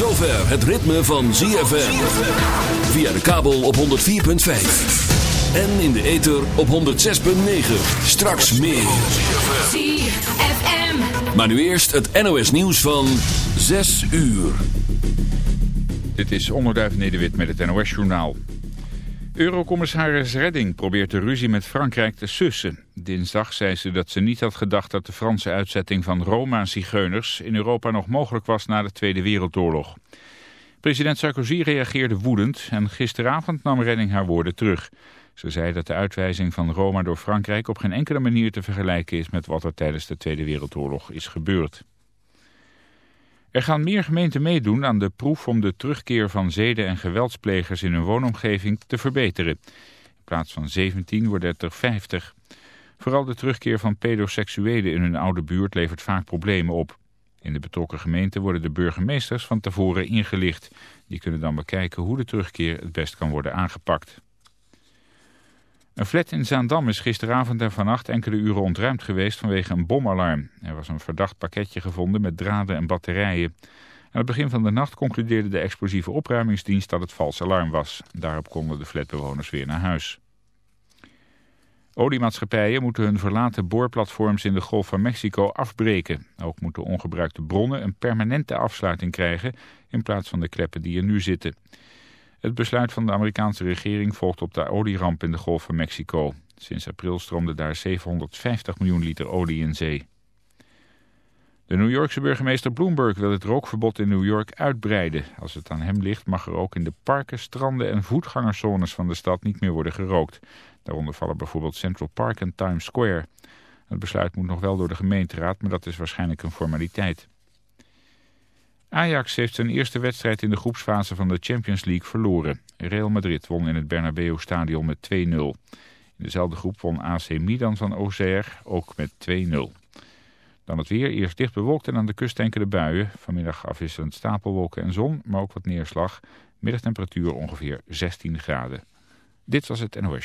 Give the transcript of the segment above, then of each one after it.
zover het ritme van ZFM. Via de kabel op 104.5. En in de ether op 106.9. Straks meer. ZFM. Maar nu eerst het NOS nieuws van 6 uur. Dit is Onderduif Nederwit met het NOS-journaal. Eurocommissaris Redding probeert de ruzie met Frankrijk te sussen. Dinsdag zei ze dat ze niet had gedacht dat de Franse uitzetting van Roma-zigeuners in Europa nog mogelijk was na de Tweede Wereldoorlog. President Sarkozy reageerde woedend en gisteravond nam Redding haar woorden terug. Ze zei dat de uitwijzing van Roma door Frankrijk op geen enkele manier te vergelijken is met wat er tijdens de Tweede Wereldoorlog is gebeurd. Er gaan meer gemeenten meedoen aan de proef om de terugkeer van zeden- en geweldsplegers in hun woonomgeving te verbeteren. In plaats van 17 worden het er 50. Vooral de terugkeer van pedoseksuelen in hun oude buurt levert vaak problemen op. In de betrokken gemeente worden de burgemeesters van tevoren ingelicht. Die kunnen dan bekijken hoe de terugkeer het best kan worden aangepakt. Een flat in Zaandam is gisteravond en vannacht enkele uren ontruimd geweest vanwege een bomalarm. Er was een verdacht pakketje gevonden met draden en batterijen. Aan het begin van de nacht concludeerde de explosieve opruimingsdienst dat het vals alarm was. Daarop konden de flatbewoners weer naar huis. Oliemaatschappijen moeten hun verlaten boorplatforms in de Golf van Mexico afbreken. Ook moeten ongebruikte bronnen een permanente afsluiting krijgen in plaats van de kleppen die er nu zitten. Het besluit van de Amerikaanse regering volgt op de olieramp in de Golf van Mexico. Sinds april stroomde daar 750 miljoen liter olie in zee. De New Yorkse burgemeester Bloomberg wil het rookverbod in New York uitbreiden. Als het aan hem ligt mag er ook in de parken, stranden en voetgangerszones van de stad niet meer worden gerookt. Daaronder vallen bijvoorbeeld Central Park en Times Square. Het besluit moet nog wel door de gemeenteraad, maar dat is waarschijnlijk een formaliteit. Ajax heeft zijn eerste wedstrijd in de groepsfase van de Champions League verloren. Real Madrid won in het Bernabeu-stadion met 2-0. In dezelfde groep won AC Milan van Auxerre ook met 2-0. Dan het weer, eerst dicht bewolkt en aan de kust enkele buien. Vanmiddag afwisselend stapelwolken en zon, maar ook wat neerslag. Middagtemperatuur ongeveer 16 graden. Dit was het NOS.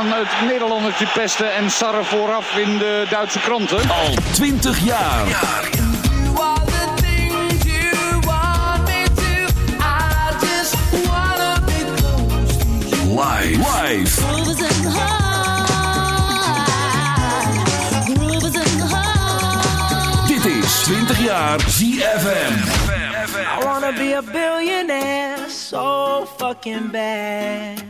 Aan het Nederlandertje pesten en sarren vooraf in de Duitse kranten. Al 20 jaar. Live. Live. Dit is 20 jaar ZFM. I wanna be a billionaire, so fucking bad.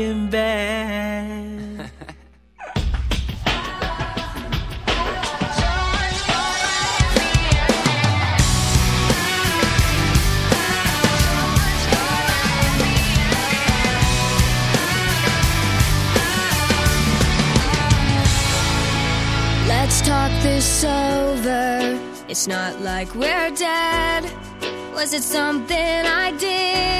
fucking bad. Let's talk this over. It's not like we're dead. Was it something I did?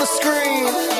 The screen.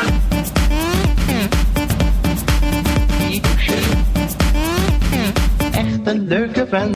Echt een leuke vent.